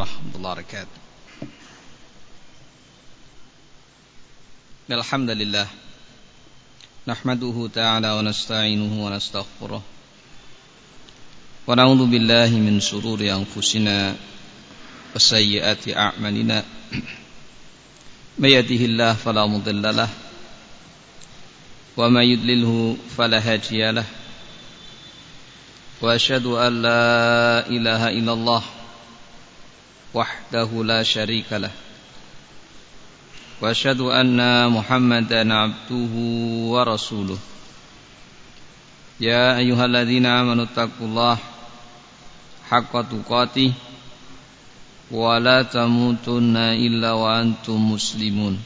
ورحمة الله وبركاته. الحمد لله نحمده تعالى ونستعينه ونستغفره ونعوذ بالله من شرور أنفسنا وسيئات أعمالنا. من يهده الله فلا مضل له وما يدلله فلا هادي له. وأشهد أن لا إله إلا الله وحده لا شريك له وأشهد أن محمدا عبده ورسوله يا أيها الذين آمنوا اتقوا الله حق تقاته ولا تموتن إلا وأنتم مسلمون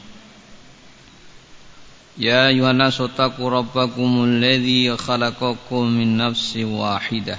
يا أيها الناس اتقوا ربكم الذي خلقكم من نفس واحدة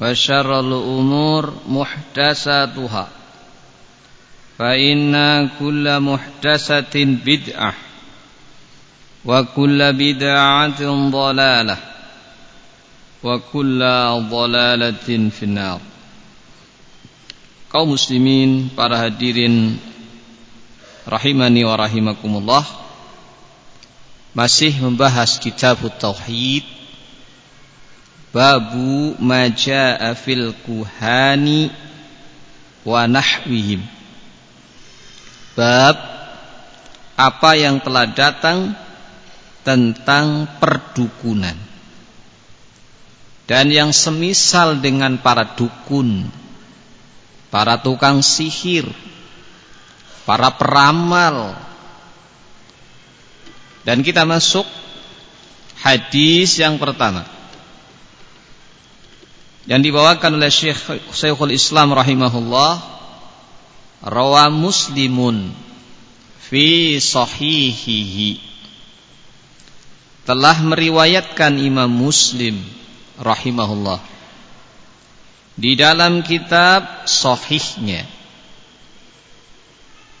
وشر الأمور محدثاتها فإن كل محدثة بدعة وكل بدعة ضلالة وكل ضلالة في النار kaum muslimin, para hadirin rahimani wa rahimakumullah masih membahas kitab tauhid babu majaa fil kuhani wa nahwihim bab apa yang telah datang tentang perdukunan dan yang semisal dengan para dukun para tukang sihir, para peramal. Dan kita masuk hadis yang pertama. Yang dibawakan oleh Syekh Syekhul Islam rahimahullah rawa Muslimun fi sahihihi. Telah meriwayatkan Imam Muslim rahimahullah di dalam kitab sahihnya.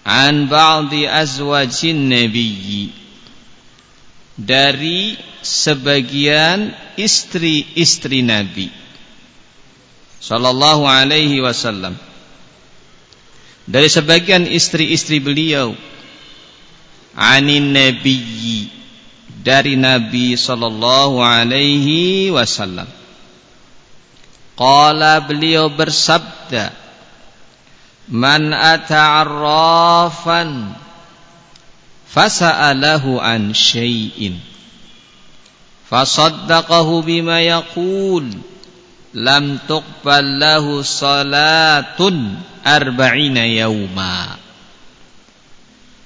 An ba'di azwajin nabiyyi. Dari sebagian istri-istri Nabi sallallahu alaihi wasallam. Dari sebagian istri-istri beliau anin nabiyyi dari Nabi sallallahu alaihi wasallam. Qala beliau bersabda Man ata'arrafan Fasa'alahu an syai'in Fasaddaqahu bima yaqul Lam tuqbal lahu salatun arba'ina yawma.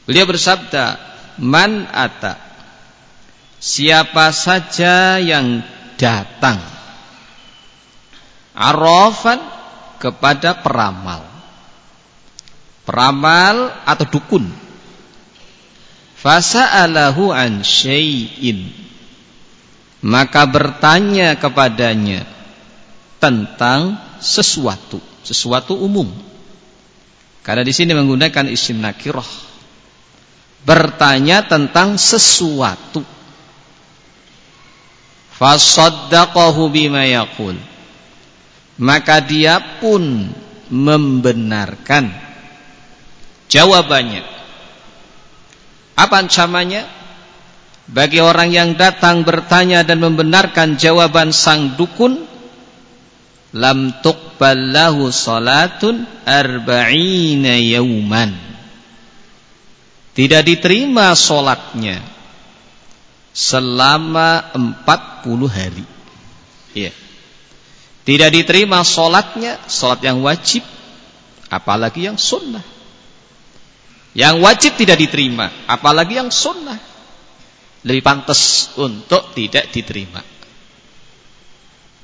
Beliau bersabda Man ata Siapa saja yang datang arrafan kepada peramal peramal atau dukun fasa'alahu an syai'in maka bertanya kepadanya tentang sesuatu sesuatu umum karena di sini menggunakan isim nakirah bertanya tentang sesuatu fasaddaqahu bima yaqul maka dia pun membenarkan jawabannya. Apa ancamannya? Bagi orang yang datang bertanya dan membenarkan jawaban sang dukun, lam ballahu salatun arba'ina yauman. Tidak diterima solatnya selama 40 hari. Iya. Tidak diterima solatnya, solat yang wajib, apalagi yang sunnah. Yang wajib tidak diterima, apalagi yang sunnah. Lebih pantas untuk tidak diterima.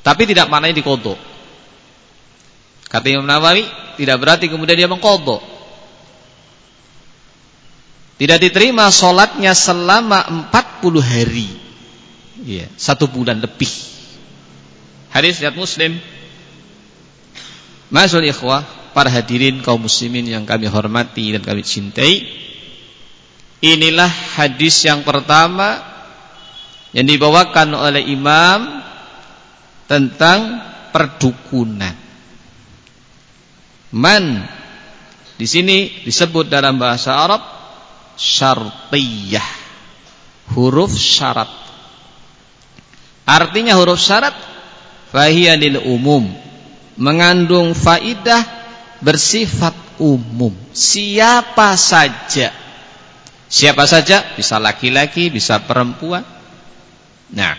Tapi tidak maknanya dikodok. Kata Imam Nawawi, tidak berarti kemudian dia mengkodok. Tidak diterima sholatnya selama 40 hari. Ya, satu bulan lebih. Hadis riwayat Muslim. Masul ikhwah, para hadirin kaum muslimin yang kami hormati dan kami cintai. Inilah hadis yang pertama yang dibawakan oleh imam tentang perdukunan. Man di sini disebut dalam bahasa Arab syartiyah. Huruf syarat. Artinya huruf syarat fahiya lil umum. Mengandung faidah bersifat umum. Siapa saja. Siapa saja bisa laki-laki, bisa perempuan. Nah,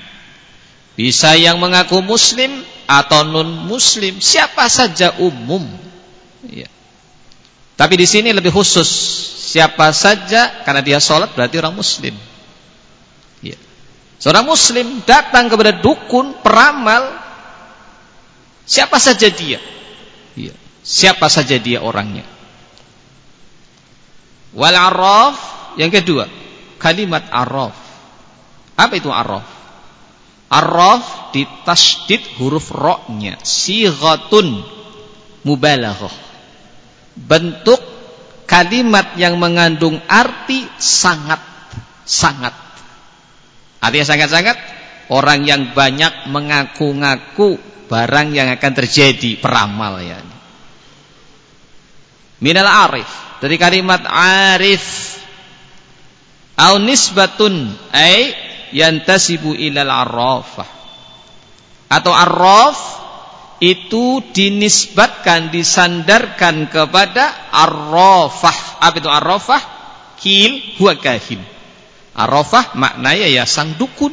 bisa yang mengaku muslim atau non muslim, siapa saja umum. Ya. Tapi di sini lebih khusus, siapa saja karena dia sholat berarti orang muslim. Ya. Seorang muslim datang kepada dukun, peramal, siapa saja dia. Ya. Siapa saja dia orangnya. Wal araf yang kedua, kalimat araf. Apa itu araf? Arraf ditasdid huruf roknya Sighatun mubalaghah Bentuk kalimat yang mengandung arti sangat Sangat. Artinya sangat-sangat Orang yang banyak mengaku-ngaku Barang yang akan terjadi Peramal ya Minal arif Dari kalimat arif. Au nisbatun Ay yantasibu ilal arrafah. Atau arraf itu dinisbatkan disandarkan kepada arrafah. Apa itu arrafah? Kil huwa kahin arrafah maknanya ya sang dukun.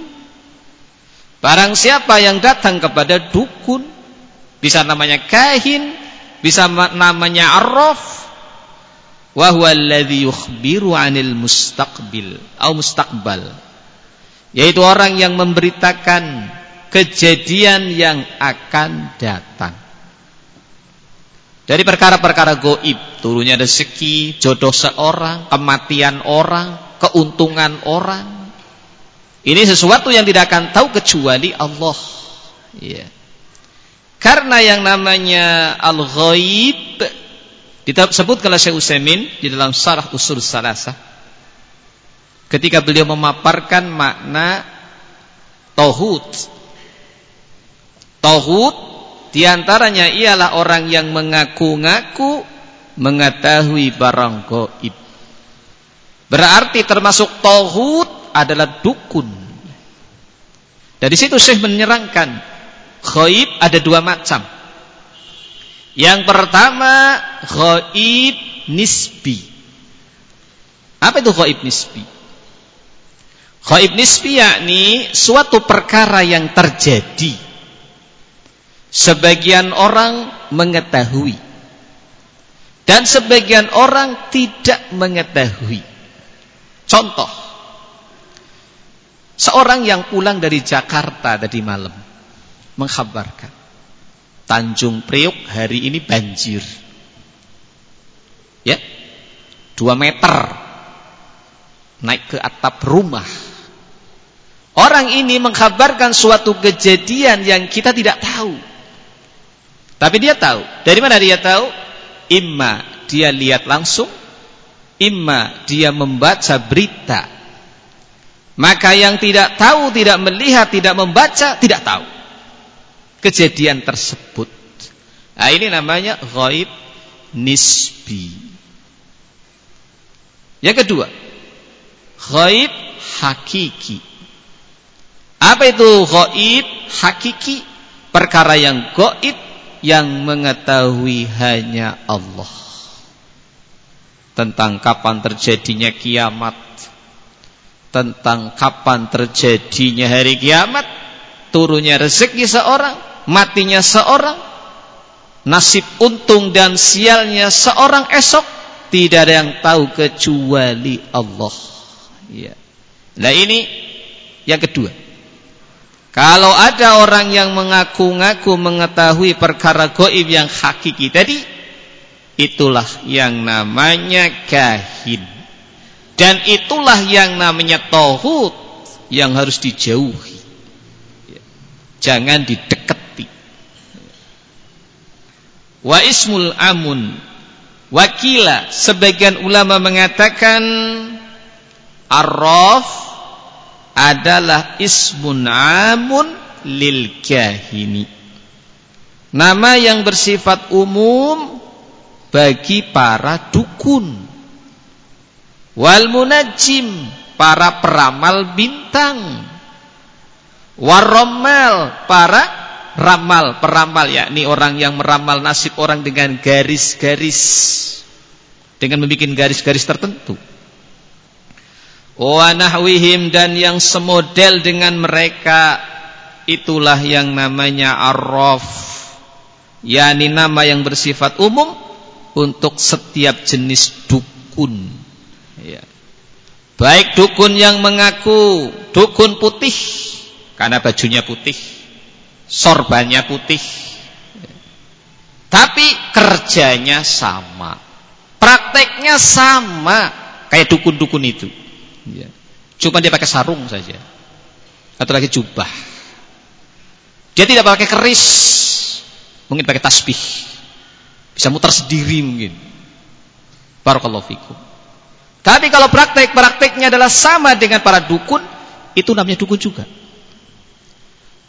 Barang siapa yang datang kepada dukun bisa namanya kahin bisa namanya arraf wa huwa yukhbiru 'anil mustaqbil atau mustaqbal. Yaitu orang yang memberitakan kejadian yang akan datang. Dari perkara-perkara goib, turunnya rezeki, jodoh seorang, kematian orang, keuntungan orang. Ini sesuatu yang tidak akan tahu kecuali Allah. Ya. Karena yang namanya al-ghaib disebut oleh Syekh Utsaimin di dalam Sarah Usul Salasah ketika beliau memaparkan makna tauhid. Tauhid di antaranya ialah orang yang mengaku-ngaku mengetahui barang goib. Berarti termasuk tauhid adalah dukun. Dari situ Syekh menyerangkan goib ada dua macam. Yang pertama goib nisbi. Apa itu goib nisbi? Khaib nisbi yakni suatu perkara yang terjadi. Sebagian orang mengetahui dan sebagian orang tidak mengetahui. Contoh, seorang yang pulang dari Jakarta tadi malam mengkhabarkan Tanjung Priuk hari ini banjir. Ya, dua meter naik ke atap rumah Orang ini mengkabarkan suatu kejadian yang kita tidak tahu. Tapi dia tahu. Dari mana dia tahu? Imma dia lihat langsung, imma dia membaca berita. Maka yang tidak tahu, tidak melihat, tidak membaca, tidak tahu kejadian tersebut. Nah, ini namanya ghaib nisbi. Yang kedua, ghaib hakiki. Apa itu goib? Hakiki. Perkara yang goib yang mengetahui hanya Allah. Tentang kapan terjadinya kiamat, tentang kapan terjadinya hari kiamat, turunnya rezeki seorang, matinya seorang, nasib untung dan sialnya seorang esok tidak ada yang tahu kecuali Allah. Ya. Nah ini yang kedua. Kalau ada orang yang mengaku-ngaku mengetahui perkara goib yang hakiki tadi, itulah yang namanya kahin. Dan itulah yang namanya tohut yang harus dijauhi. Jangan didekati. Wa ismul amun. Wakila. Sebagian ulama mengatakan. Arraf adalah ismun amun lil kahini. Nama yang bersifat umum bagi para dukun. Wal munajjim para peramal bintang. Waromel para ramal peramal yakni orang yang meramal nasib orang dengan garis-garis. Dengan membuat garis-garis tertentu wa nahwihim dan yang semodel dengan mereka itulah yang namanya arraf yakni nama yang bersifat umum untuk setiap jenis dukun Ya. Baik dukun yang mengaku dukun putih karena bajunya putih, sorbannya putih. Tapi kerjanya sama. Prakteknya sama kayak dukun-dukun itu. Ya. Cuma dia pakai sarung saja. Atau lagi jubah. Dia tidak pakai keris. Mungkin pakai tasbih. Bisa muter sendiri mungkin. Barakallahu fikum. Tapi kalau praktek-prakteknya adalah sama dengan para dukun, itu namanya dukun juga.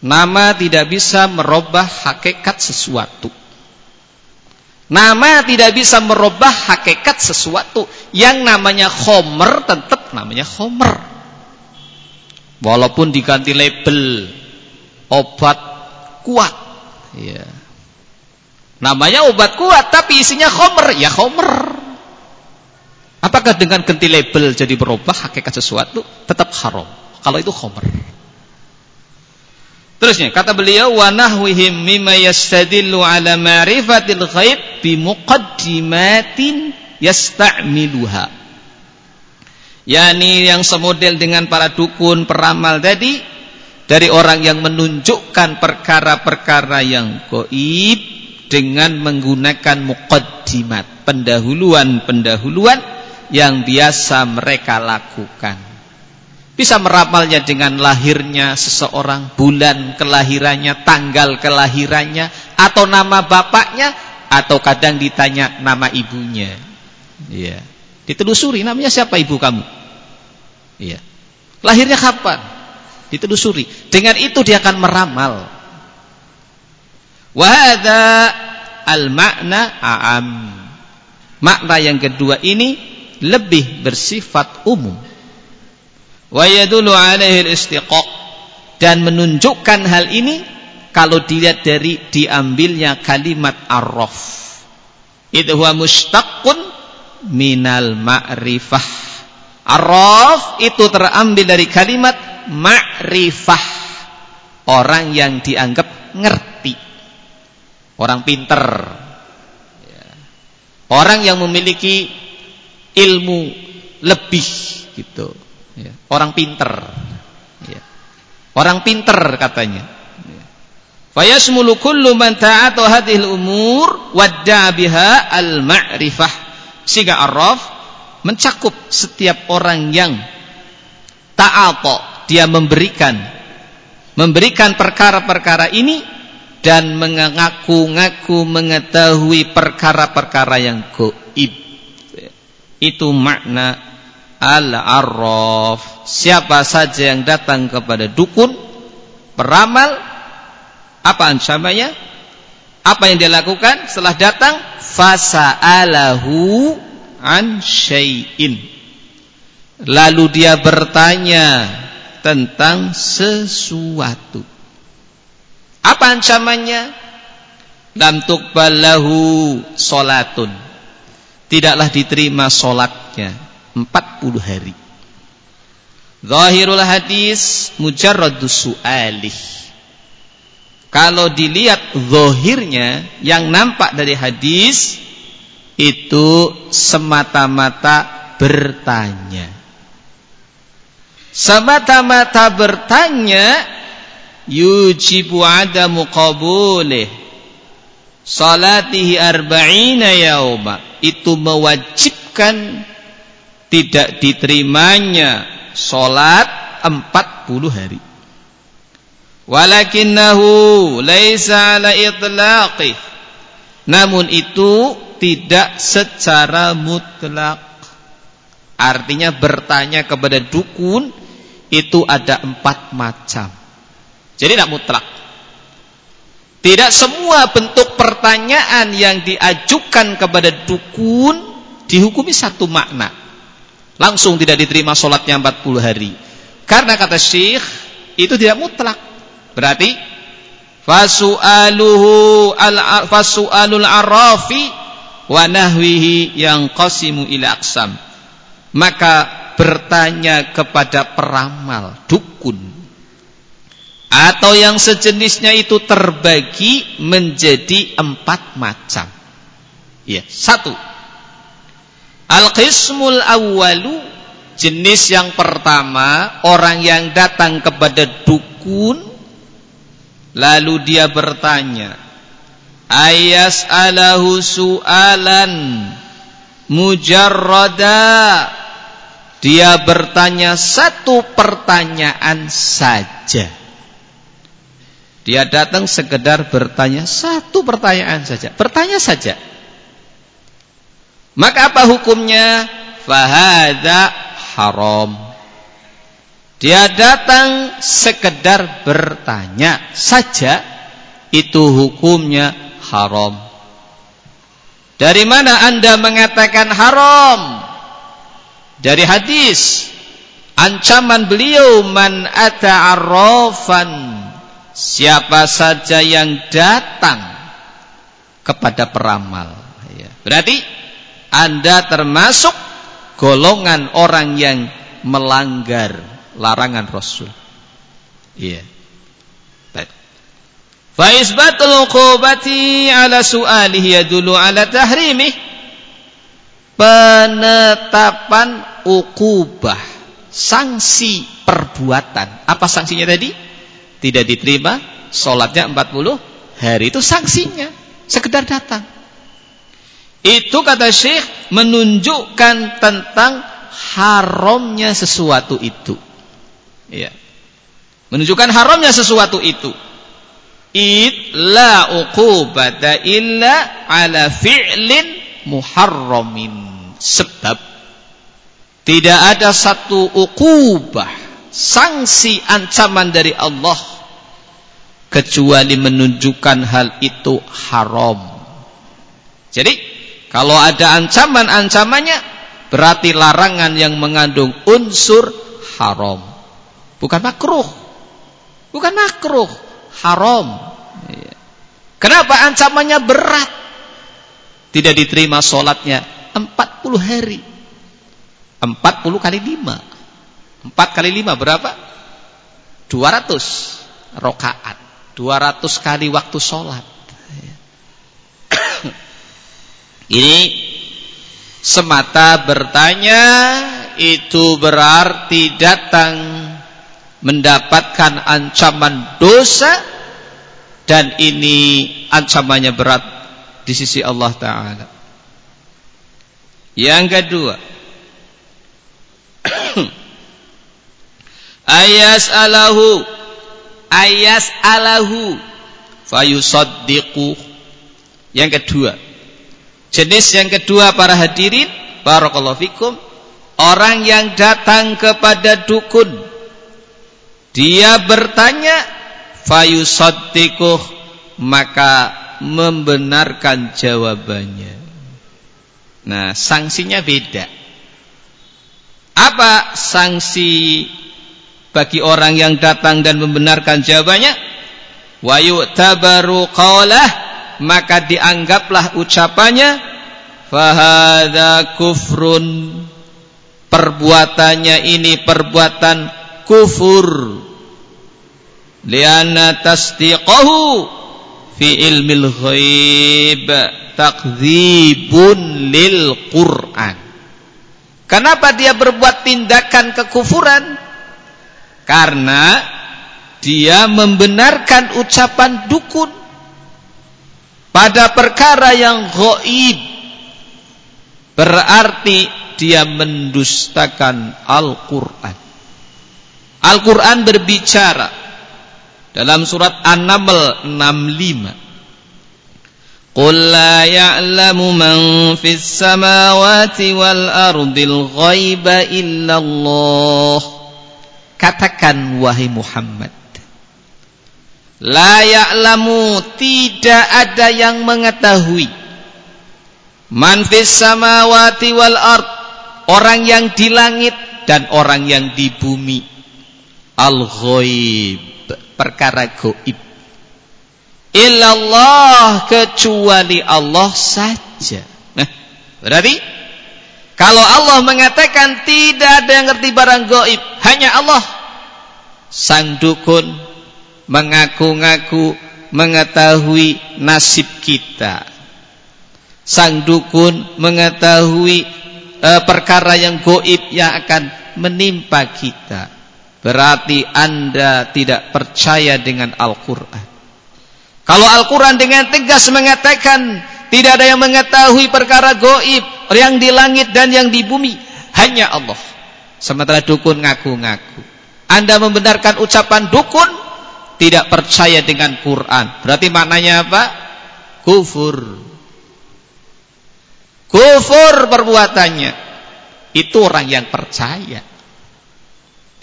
Nama tidak bisa merubah hakikat sesuatu. Nama tidak bisa merubah hakikat sesuatu. Yang namanya khomer tetap namanya khomer. Walaupun diganti label obat kuat. Ya. Namanya obat kuat tapi isinya khomer. Ya khomer. Apakah dengan ganti label jadi berubah hakikat sesuatu? Tetap haram. Kalau itu khomer. Terusnya kata beliau wa nahwihim mimma yastadillu ala ma'rifatil ghaib bi muqaddimatin yasta'miluha. Yani yang semodel dengan para dukun peramal tadi dari orang yang menunjukkan perkara-perkara yang goib dengan menggunakan muqaddimat, pendahuluan-pendahuluan yang biasa mereka lakukan. Bisa meramalnya dengan lahirnya seseorang, bulan kelahirannya, tanggal kelahirannya, atau nama bapaknya, atau kadang ditanya nama ibunya. Iya. Ditelusuri namanya siapa ibu kamu? Iya. Lahirnya kapan? Ditelusuri. Dengan itu dia akan meramal. Wahada al-makna a'am. Makna yang kedua ini lebih bersifat umum. Wa yadullu alaihi istiqaq dan menunjukkan hal ini kalau dilihat dari diambilnya kalimat arraf. Itu huwa mustaqqun minal ma'rifah. Arraf itu terambil dari kalimat ma'rifah. Orang yang dianggap ngerti. Orang pinter. Ya. Orang yang memiliki ilmu lebih gitu ya. orang pinter ya. orang pinter katanya ya. fayasmulu kullu man ta'atu umur wadda biha al ma'rifah sehingga arraf mencakup setiap orang yang ta'ata dia memberikan memberikan perkara-perkara ini dan mengaku-ngaku mengetahui perkara-perkara yang goib itu makna al-arraf. Siapa saja yang datang kepada dukun, peramal, apa ancamannya? Apa yang dia lakukan setelah datang? Fasa'alahu an syai'in. Lalu dia bertanya tentang sesuatu. Apa ancamannya? lam tuqballahu salatun tidaklah diterima salatnya 40 hari Zahirul hadis mujarradus su'alih kalau dilihat zahirnya yang nampak dari hadis itu semata-mata bertanya. Semata-mata bertanya yujibu adamu qabulih salatihi arba'ina yauma itu mewajibkan tidak diterimanya salat 40 hari walakinnahu laisa ala itlaqih namun itu tidak secara mutlak. Artinya bertanya kepada dukun itu ada empat macam. Jadi tidak mutlak. Tidak semua bentuk pertanyaan yang diajukan kepada dukun dihukumi satu makna. Langsung tidak diterima sholatnya 40 hari. Karena kata syekh itu tidak mutlak Berarti fasu'aluhu al fasu'alul arafi wa nahwihi yang qasimu ila aksam. Maka bertanya kepada peramal, dukun atau yang sejenisnya itu terbagi menjadi empat macam. Ya, satu. Al-qismul awwalu jenis yang pertama orang yang datang kepada dukun Lalu dia bertanya, ayas alahu su'alan mujarrada. Dia bertanya satu pertanyaan saja. Dia datang sekedar bertanya satu pertanyaan saja. Bertanya saja. Maka apa hukumnya? Fahada haram. Dia datang sekedar bertanya saja itu hukumnya haram. Dari mana Anda mengatakan haram? Dari hadis ancaman beliau man ata'arrafan siapa saja yang datang kepada peramal ya. Berarti Anda termasuk golongan orang yang melanggar larangan Rasul. Iya. Baik. Fa isbatul uqubati ala su'alihi yadullu ala tahrimih. Penetapan ukubah sanksi perbuatan. Apa sanksinya tadi? Tidak diterima salatnya 40 hari itu sanksinya sekedar datang. Itu kata Syekh menunjukkan tentang haramnya sesuatu itu. Ya. Menunjukkan haramnya sesuatu itu. Id la uqubata illa ala fi'lin muharramin. Sebab tidak ada satu ukubah, sanksi ancaman dari Allah kecuali menunjukkan hal itu haram. Jadi, kalau ada ancaman-ancamannya berarti larangan yang mengandung unsur haram. Bukan makruh. Bukan makruh, haram. Iya. Kenapa ancamannya berat? Tidak diterima sholatnya 40 hari. 40 kali 5. 4 kali 5 berapa? 200 rokaat. 200 kali waktu sholat. Iya. Ini semata bertanya itu berarti datang mendapatkan ancaman dosa dan ini ancamannya berat di sisi Allah taala. Yang kedua, ayas alahu ayas alahu fayusaddiqu. Yang kedua, jenis yang kedua para hadirin barakallahu fikum orang yang datang kepada dukun dia bertanya fayusaddiquh maka membenarkan jawabannya. Nah, sanksinya beda. Apa sanksi bagi orang yang datang dan membenarkan jawabannya? Wa yu'tabaru qawlah maka dianggaplah ucapannya fahada kufrun perbuatannya ini perbuatan kufur. Lianna tasdiqahu fi ilmil ghaib takdzibun lil Qur'an. Kenapa dia berbuat tindakan kekufuran? Karena dia membenarkan ucapan dukun pada perkara yang gaib berarti dia mendustakan Al-Qur'an Al-Qur'an berbicara dalam surat An-Naml 65 Qul la ya'lamu man fis samawati wal ardil ghaiba illallah. Katakan wahai Muhammad La ya'lamu tidak ada yang mengetahui Man fis samawati wal ard Orang yang di langit dan orang yang di bumi Al-ghaib Perkara goib. Illallah kecuali Allah saja. Nah berarti Kalau Allah mengatakan tidak ada yang ngerti barang goib Hanya Allah. Sang dukun mengaku-ngaku mengetahui nasib kita. Sang dukun mengetahui e, perkara yang goib yang akan menimpa kita. Berarti anda tidak percaya dengan Al-Quran. Kalau Al-Quran dengan tegas mengatakan tidak ada yang mengetahui perkara goib yang di langit dan yang di bumi. Hanya Allah. Sementara dukun ngaku-ngaku. Anda membenarkan ucapan dukun tidak percaya dengan Quran. Berarti maknanya apa? Kufur. Kufur perbuatannya. Itu orang yang percaya.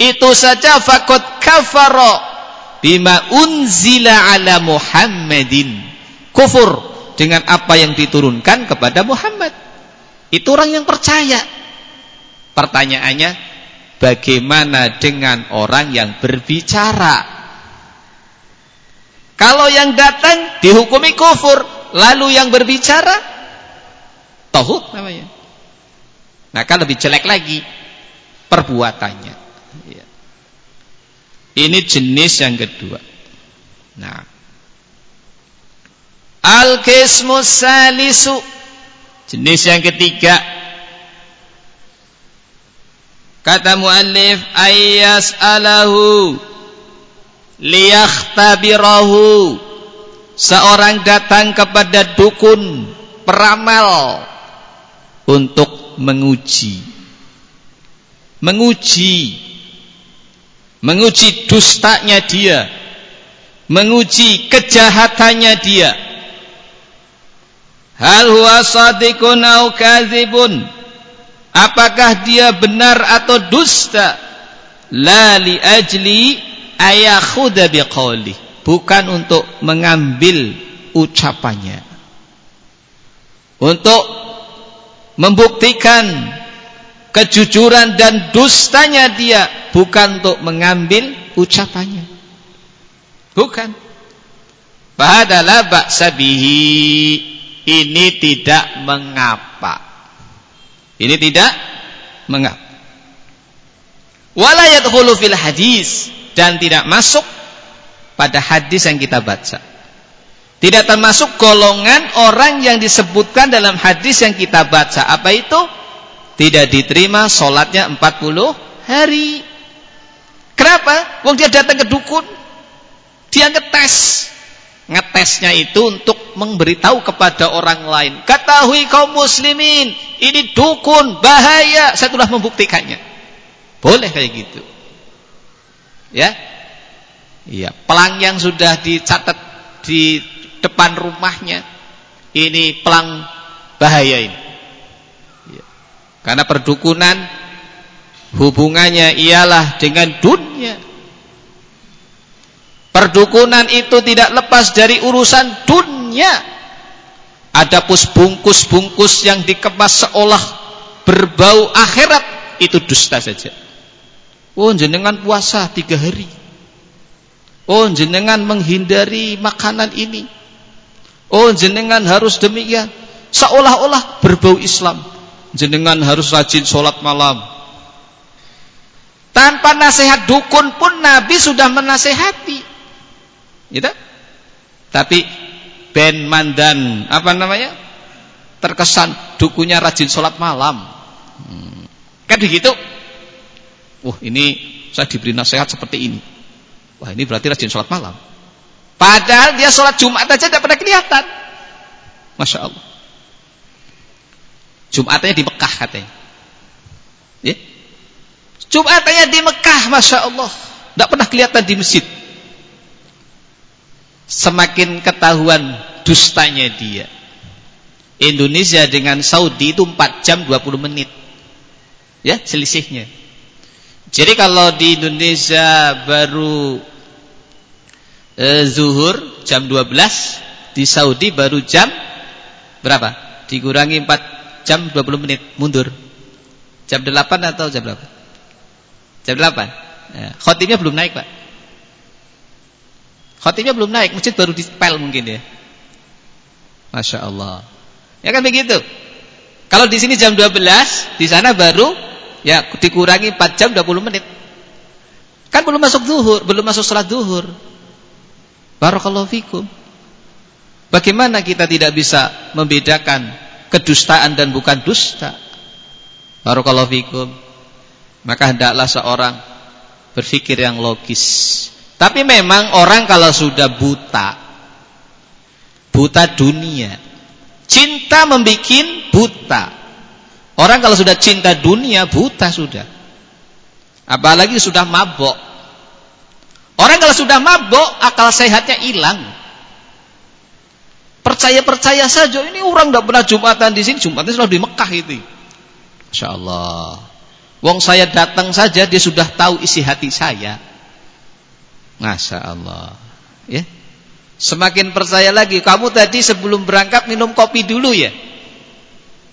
Itu saja fakot kafaro bima unzila ala Muhammadin. Kufur dengan apa yang diturunkan kepada Muhammad. Itu orang yang percaya. Pertanyaannya, bagaimana dengan orang yang berbicara? Kalau yang datang dihukumi kufur, lalu yang berbicara Tauhid namanya. Nah, lebih jelek lagi perbuatannya. Ini jenis yang kedua. Nah. Al-qismu salisu. Jenis yang ketiga. Kata muallif ayyas alahu liyakhtabirahu. Seorang datang kepada dukun, peramal untuk menguji menguji menguji dustanya dia. Menguji kejahatannya dia. Hal huwa sadiqun au kadzibun? Apakah dia benar atau dusta? La li ajli ayakhudha biqauli bukan untuk mengambil ucapannya. Untuk membuktikan kejujuran dan dustanya dia bukan untuk mengambil ucapannya. Bukan. Padahal ba'sa ini tidak mengapa. Ini tidak mengapa. Wala yadkhulu fil hadis. Dan tidak masuk pada hadis yang kita baca. Tidak termasuk golongan orang yang disebutkan dalam hadis yang kita baca. Apa itu? Tidak diterima sholatnya 40 hari. Kenapa? Wong dia datang ke dukun. Dia ngetes. Ngetesnya itu untuk memberitahu kepada orang lain. Ketahui kaum muslimin. Ini dukun, bahaya. Saya telah membuktikannya. Boleh kayak gitu. Ya. Iya, pelang yang sudah dicatat di depan rumahnya ini pelang bahaya ini. Karena perdukunan hubungannya ialah dengan dunia. Perdukunan itu tidak lepas dari urusan dunia. Ada pus bungkus-bungkus yang dikemas seolah berbau akhirat itu dusta saja. Oh jenengan puasa tiga hari. Oh jenengan menghindari makanan ini. Oh jenengan harus demikian. Seolah-olah berbau Islam. Jenengan harus rajin sholat malam. Tanpa nasihat dukun pun Nabi sudah menasehati. Gitu? Tapi Ben Mandan apa namanya? Terkesan dukunya rajin sholat malam. Hmm. Kan begitu? Wah ini saya diberi nasihat seperti ini. Wah ini berarti rajin sholat malam. Padahal dia sholat Jumat aja tidak pernah kelihatan. Masya Allah. Jumatnya di Mekah katanya. Ya? Jumatnya di Mekah, Masya Allah. Tidak pernah kelihatan di masjid. Semakin ketahuan dustanya dia. Indonesia dengan Saudi itu 4 jam 20 menit. Ya, selisihnya. Jadi kalau di Indonesia baru eh, zuhur jam 12 di Saudi baru jam berapa? Dikurangi 4 jam 20 menit mundur. Jam 8 atau jam berapa? Jam 8. Ya, khotimnya belum naik, Pak. Khotimnya belum naik, masjid baru dispel mungkin ya. Masya Allah. Ya kan begitu. Kalau di sini jam 12, di sana baru ya dikurangi 4 jam 20 menit. Kan belum masuk zuhur, belum masuk sholat zuhur. Barakallahu fikum. Bagaimana kita tidak bisa membedakan kedustaan dan bukan dusta? Barakallahu fikum. Maka hendaklah seorang berpikir yang logis. Tapi memang orang kalau sudah buta, buta dunia, cinta membuat buta. Orang kalau sudah cinta dunia, buta sudah. Apalagi sudah mabok. Orang kalau sudah mabok, akal sehatnya hilang. Percaya-percaya saja, ini orang tidak pernah Jumatan di sini, Jumatnya selalu di Mekah itu. Masya Allah. Wong saya datang saja, dia sudah tahu isi hati saya. Masya Allah. Ya. Semakin percaya lagi, kamu tadi sebelum berangkat minum kopi dulu ya.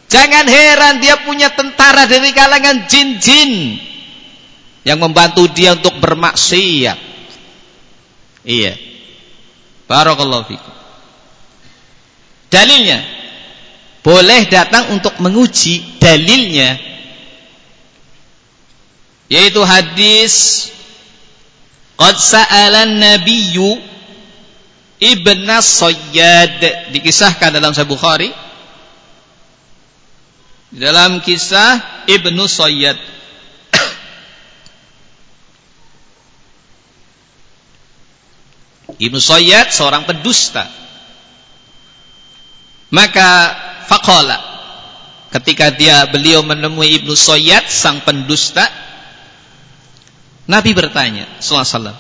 Jangan heran dia punya tentara dari kalangan jin-jin yang membantu dia untuk bermaksiat. Iya. Barakallahu fikum. Dalilnya. Boleh datang untuk menguji dalilnya. Yaitu hadis qad sa'ala nabiyyu ibn Sayyad. Dikisahkan dalam Sahih Bukhari. Dalam kisah Ibnu Sayyad. Ibnu Sayyad seorang pendusta. Maka faqala ketika dia beliau menemui Ibnu Sayyad sang pendusta Nabi bertanya sallallahu alaihi wasallam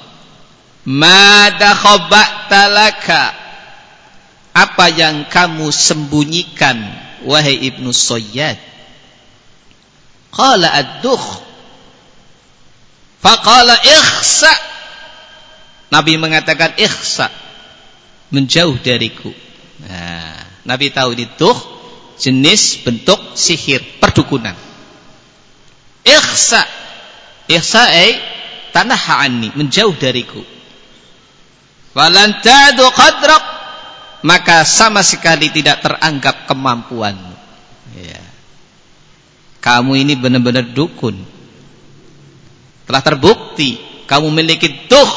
khaba'talaka Apa yang kamu sembunyikan Wahai Ibnu Sayyad? Qala ad-dukh. Ikhsa' Nabi mengatakan ikhsa. Menjauh dariku. Nah, Nabi tahu itu jenis bentuk sihir perdukunan. Ikhsa ikhsa ay tanah anni menjauh dariku. Walan tadu qadrak maka sama sekali tidak teranggap kemampuanmu. Ya. Kamu ini benar-benar dukun. Telah terbukti kamu memiliki tuh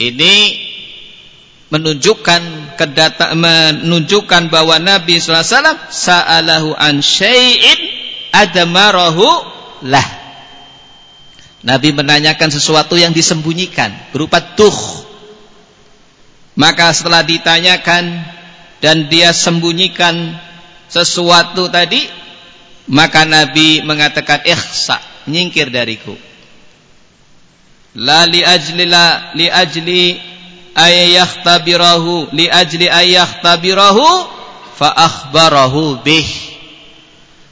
ini menunjukkan kedata menunjukkan bahwa Nabi sallallahu alaihi wasallam sa'alahu lah. Nabi menanyakan sesuatu yang disembunyikan berupa tuh. Maka setelah ditanyakan dan dia sembunyikan sesuatu tadi, maka Nabi mengatakan ihsa, nyingkir dariku la li ajli la li ajli ayakhtabirahu li ajli ayakhtabirahu fa akhbarahu bih.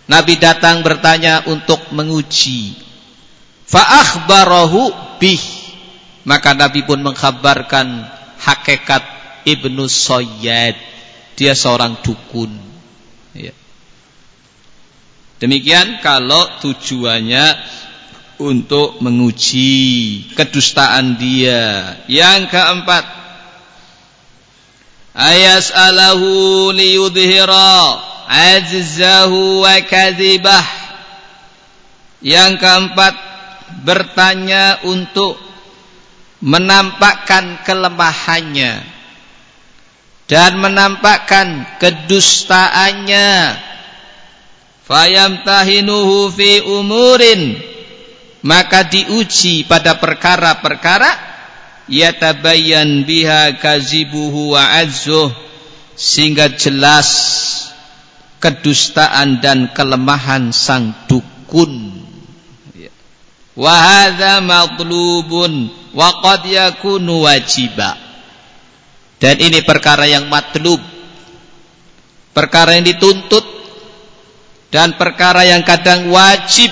Nabi datang bertanya untuk menguji. Fa akhbarahu bih. Maka Nabi pun mengkhabarkan hakikat Ibnu Sayyad. Dia seorang dukun. Ya. demikian kalau tujuannya untuk menguji kedustaan dia. Yang keempat, ayas'alahu liyudhira ajzahu wa kadhibah yang keempat bertanya untuk menampakkan kelemahannya dan menampakkan kedustaannya fayamtahinuhu fi umurin maka diuji pada perkara-perkara yatabayyan biha kazibuhu wa azzuh sehingga jelas kedustaan dan kelemahan sang dukun. Wa hadza matlubun wa qad yakunu wajiba. Dan ini perkara yang matlub. Perkara yang dituntut dan perkara yang kadang wajib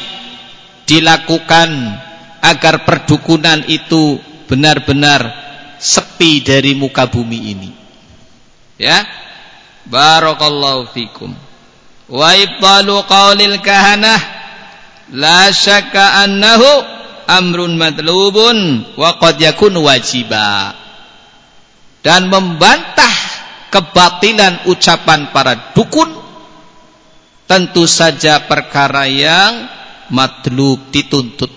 dilakukan agar perdukunan itu benar-benar sepi dari muka bumi ini. Ya? Barakallahu fikum. Wa ibtalu qaulil kahanah la syakka annahu amrun matlubun wa qad yakun wajiba. Dan membantah kebatilan ucapan para dukun tentu saja perkara yang matlub dituntut.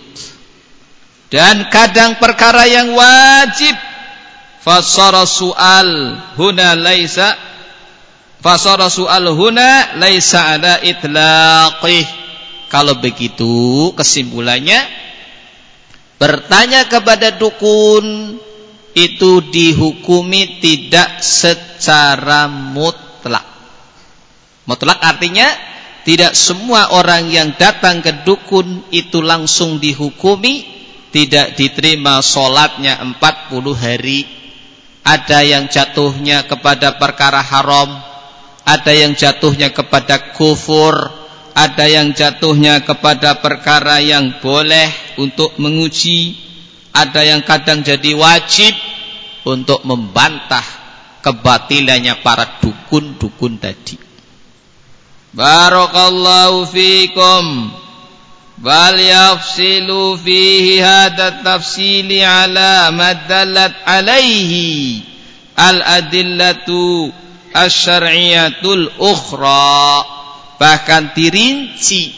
Dan kadang perkara yang wajib. Fasara sual huna laisa. Fasara sual huna laisa ada itlaqih. Kalau begitu kesimpulannya Bertanya kepada dukun itu dihukumi tidak secara mutlak. Mutlak artinya tidak semua orang yang datang ke dukun itu langsung dihukumi tidak diterima solatnya 40 hari. Ada yang jatuhnya kepada perkara haram, ada yang jatuhnya kepada kufur, ada yang jatuhnya kepada perkara yang boleh untuk menguji ada yang kadang jadi wajib untuk membantah kebatilannya para dukun-dukun tadi Barakallahu fikum. Bal yafsilu fihi hadha tafsili ala madallat alaihi al-adillatu asy-syar'iyyatul ukhra. Bahkan dirinci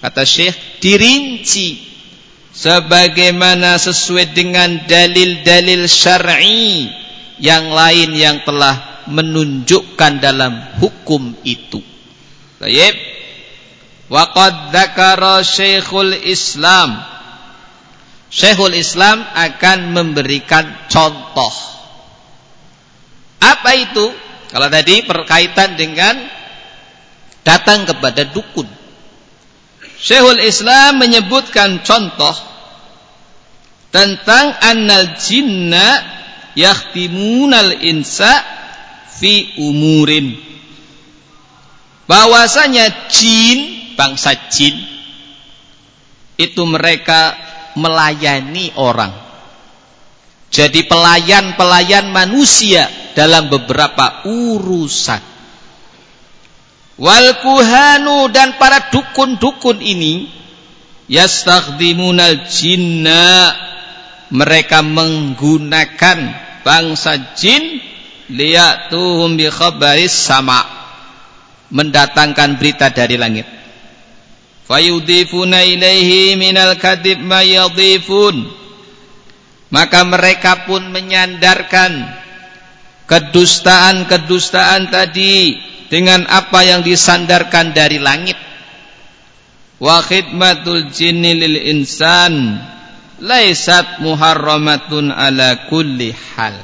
kata Syekh dirinci. Sebagaimana sesuai dengan dalil-dalil syar'i yang lain yang telah menunjukkan dalam hukum itu. Baik. Waqad dzakara Syekhul Islam Syekhul Islam akan memberikan contoh. Apa itu? Kalau tadi berkaitan dengan datang kepada dukun. Syekhul Islam menyebutkan contoh tentang annal jinna yakhtimunal insa fi umurin. Bahwasanya jin, bangsa jin itu mereka melayani orang. Jadi pelayan-pelayan manusia dalam beberapa urusan. Wal kuhanu dan para dukun-dukun ini yastakhdimunal jinna mereka menggunakan bangsa jin liyatuhum bi khabaris sama mendatangkan berita dari langit. Fayudifuna ilaihi minal kadib maka mereka pun menyandarkan kedustaan-kedustaan tadi dengan apa yang disandarkan dari langit. Wa khidmatul jinni lil insan laisat muharramatun ala kulli hal.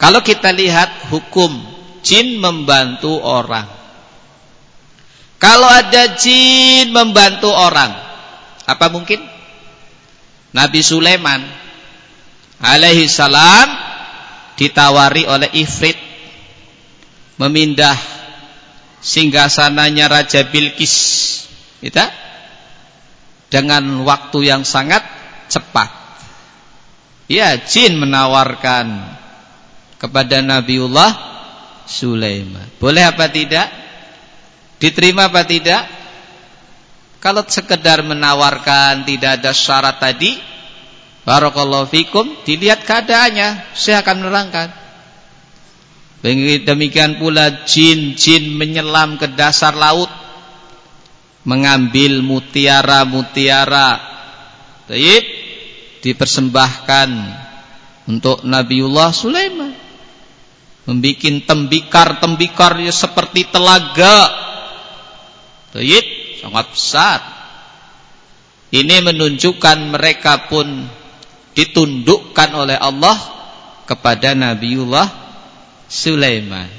Kalau kita lihat hukum jin membantu orang kalau ada jin membantu orang apa mungkin? Nabi Sulaiman alaihi salam ditawari oleh Ifrit memindah singgasananya Raja Bilqis kita dengan waktu yang sangat cepat. Ya jin menawarkan kepada Nabiullah Sulaiman. Boleh apa tidak diterima apa tidak kalau sekedar menawarkan tidak ada syarat tadi Barakallahu fikum dilihat keadaannya saya akan menerangkan Demikian pula jin-jin menyelam ke dasar laut mengambil mutiara-mutiara. Baik, dipersembahkan untuk Nabiullah Sulaiman. Membikin tembikar-tembikar seperti telaga. Baik, sangat besar. Ini menunjukkan mereka pun ditundukkan oleh Allah kepada Nabiullah Sulaiman.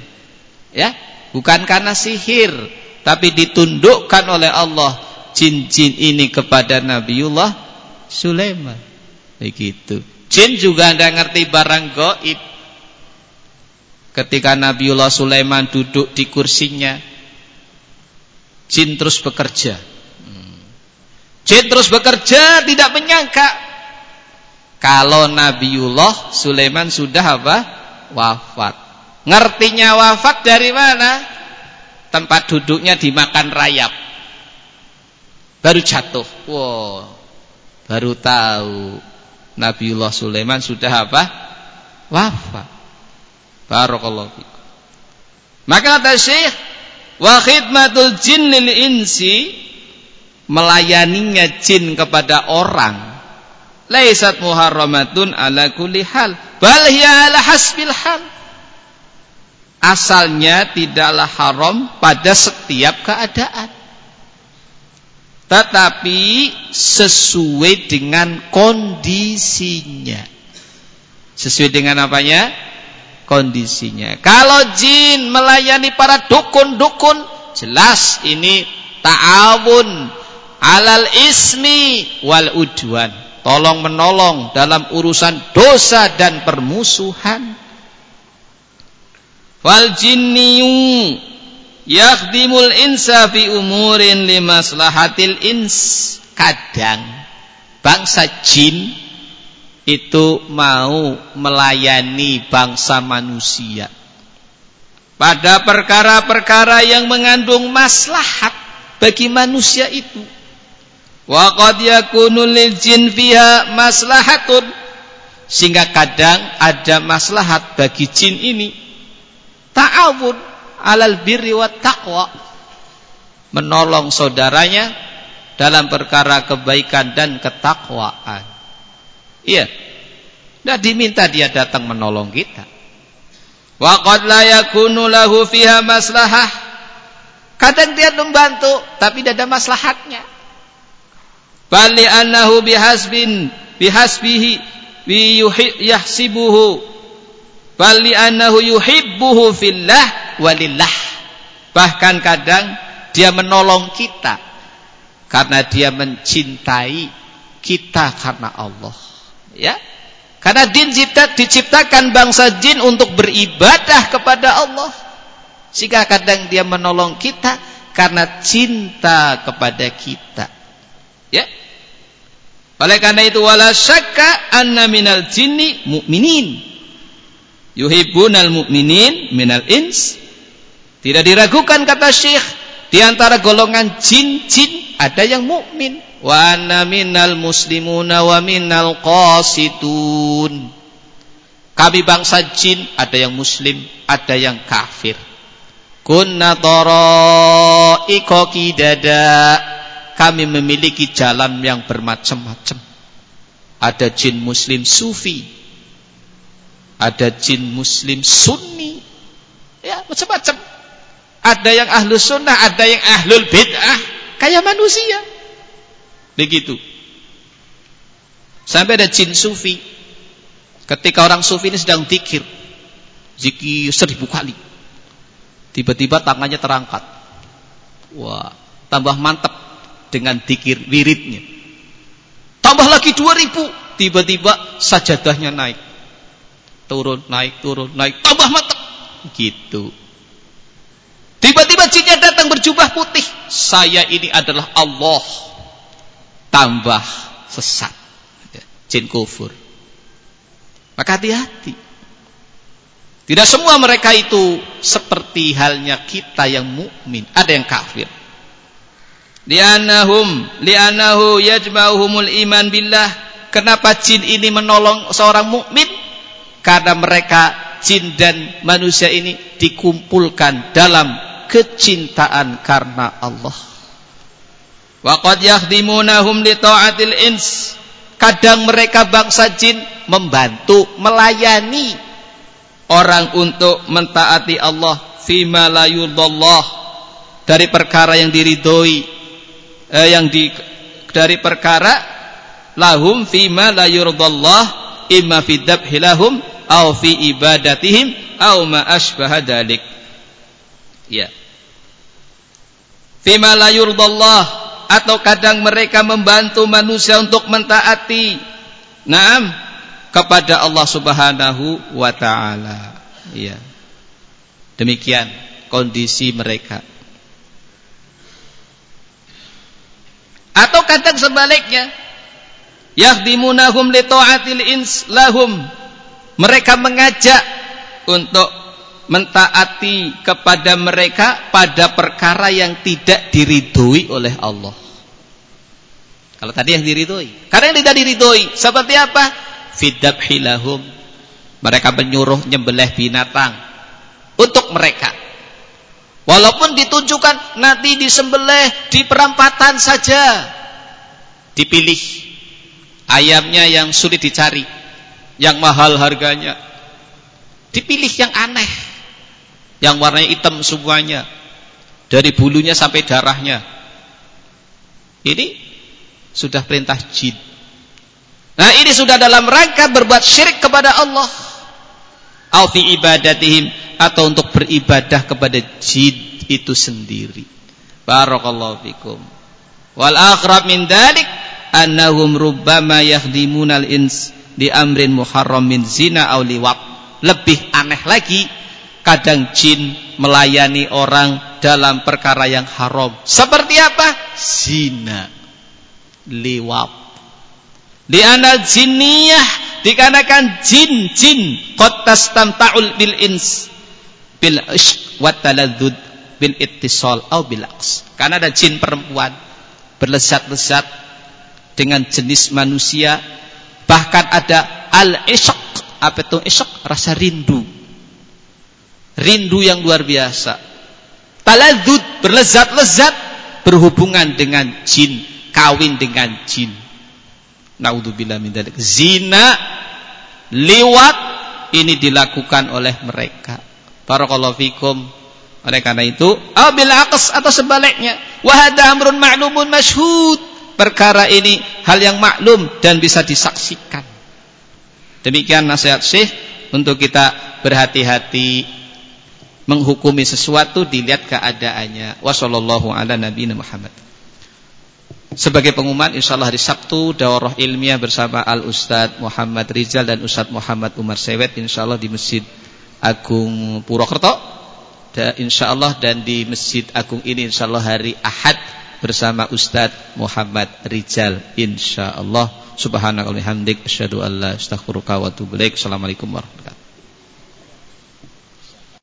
Ya, bukan karena sihir, tapi ditundukkan oleh Allah jin-jin ini kepada Nabiullah Sulaiman. Begitu. Jin juga tidak ngerti barang goib. Ketika Nabiullah Sulaiman duduk di kursinya, jin terus bekerja. Hmm. Jin terus bekerja tidak menyangka kalau Nabiullah Sulaiman sudah apa? wafat. Ngertinya wafat dari mana? Tempat duduknya dimakan rayap. Baru jatuh. Wow. Baru tahu Nabiullah Sulaiman sudah apa? Wafat. Barakallahu fikum. Maka kata Syekh, wa khidmatul jin lil insi melayaninya jin kepada orang laisat muharramatun ala kulli hal bal hiya ala hasbil hal asalnya tidaklah haram pada setiap keadaan. Tetapi sesuai dengan kondisinya. Sesuai dengan apanya? Kondisinya. Kalau jin melayani para dukun-dukun, jelas ini ta'awun alal ismi wal udwan. Tolong menolong dalam urusan dosa dan permusuhan wal jinniyu yakhdimul insa fi umurin limaslahatil ins kadang bangsa jin itu mau melayani bangsa manusia. Pada perkara-perkara yang mengandung maslahat bagi manusia itu. Wa qad yakunu jin fiha maslahatun. Sehingga kadang ada maslahat bagi jin ini. Ta'awun alal birri wa taqwa. Menolong saudaranya dalam perkara kebaikan dan ketakwaan iya. Tidak diminta dia datang menolong kita. Wa qad la yakunu lahu fiha maslahah. Kadang dia membantu tapi tidak ada maslahatnya. Bali annahu bihasbin bihasbihi bi yahsibuhu. Bal li'annahu yuhibbuhu fillah walillah bahkan kadang dia menolong kita karena dia mencintai kita karena Allah ya. Karena jin diciptakan bangsa jin untuk beribadah kepada Allah. Sehingga kadang dia menolong kita karena cinta kepada kita. Ya. Oleh karena itu wala syakka anna minal jinni mu'minin. Yuhibbunal mu'minin minal ins. Tidak diragukan kata syekh di antara golongan jin-jin ada yang mukmin wa anna minal muslimuna wa minal qasitun. Kami bangsa jin ada yang muslim ada yang kafir. Kunna tara'iqa kidada kami memiliki jalan yang bermacam-macam. Ada jin muslim sufi. Ada jin muslim sunni. Ya macam-macam. Ada yang ahlu sunnah ada yang ahlul bid'ah. Kayak manusia begitu. Sampai ada jin sufi. Ketika orang sufi ini sedang zikir zikir seribu kali. Tiba-tiba tangannya terangkat. Wah tambah mantap dengan zikir wiridnya. Tambah lagi dua ribu. Tiba-tiba sajadahnya naik. Turun naik turun naik. Tambah mantap gitu. Tiba-tiba jinnya datang berjubah putih. Saya ini adalah Allah tambah sesat. Ya, jin kufur. Maka hati-hati. Tidak semua mereka itu seperti halnya kita yang mukmin. Ada yang kafir. Li'annahum li'annahu yajma'uhumul iman billah. Kenapa jin ini menolong seorang mukmin? Karena mereka jin dan manusia ini dikumpulkan dalam kecintaan karena Allah. Wa qad yakhdimunahum li ta'atil ins. Kadang mereka bangsa jin membantu, melayani orang untuk mentaati Allah. Fima la dari perkara yang diridhoi eh, yang di dari perkara lahum fima la yurdallah imma fi dabhilahum au fi ibadatihim au ma asbaha dalik ya. Fima la yurdallah atau kadang mereka membantu manusia untuk mentaati? Naam kepada Allah Subhanahu wa taala. Ya demikian kondisi mereka. Atau kadang sebaliknya yahdimunahum li ta'atil ins lahum. Mereka mengajak untuk mentaati kepada mereka pada perkara yang tidak diridhoi oleh Allah. Kalau tadi yang diridhoi, karena yang tidak diridhoi seperti apa? Fidabhilahum. Mereka menyuruh nyembelih binatang untuk mereka. Walaupun ditunjukkan nanti disembelih di perampatan saja. Dipilih ayamnya yang sulit dicari yang mahal harganya. Dipilih yang aneh. Yang warnanya hitam semuanya. Dari bulunya sampai darahnya. Ini sudah perintah jin. Nah ini sudah dalam rangka berbuat syirik kepada Allah. Alfi ibadatihim. Atau untuk beribadah kepada jin itu sendiri. Barakallahu fikum. Wal akhrab min dalik annahum rubbama yakhdimunal ins di amrin muharram min zina aw liwat. Lebih aneh lagi, kadang jin melayani orang dalam perkara yang haram. Seperti apa? Zina. Liwat. Di anal jinniyah dikarenakan jin-jin qad tastamta'ul bil ins bil ishq wa taladzud bil ittisal au bil aqs. Karena ada jin perempuan berlezat-lezat dengan jenis manusia Bahkan ada al-ishq. Apa itu ishq? Rasa rindu. Rindu yang luar biasa. Taladzud, berlezat-lezat berhubungan dengan jin, kawin dengan jin. Naudzubillah min dzalik. Zina, liwat ini dilakukan oleh mereka. Barakallahu fikum. Oleh karena itu, abil aqs atau sebaliknya, wa hadza amrun ma'lumun masyhud perkara ini hal yang maklum dan bisa disaksikan. Demikian nasihat Syekh untuk kita berhati-hati menghukumi sesuatu dilihat keadaannya. Wassallallahu ala nabiyina Muhammad. Sebagai pengumuman insyaallah hari Sabtu daurah ilmiah bersama Al Ustadz Muhammad Rizal dan Ustadz Muhammad Umar Sewet insyaallah di Masjid Agung Purwokerto dan insyaallah dan di Masjid Agung ini insyaallah hari Ahad bersama Ustadz Muhammad Rijal insyaallah subhanakallahumma hamdik asyhadu an warahmatullahi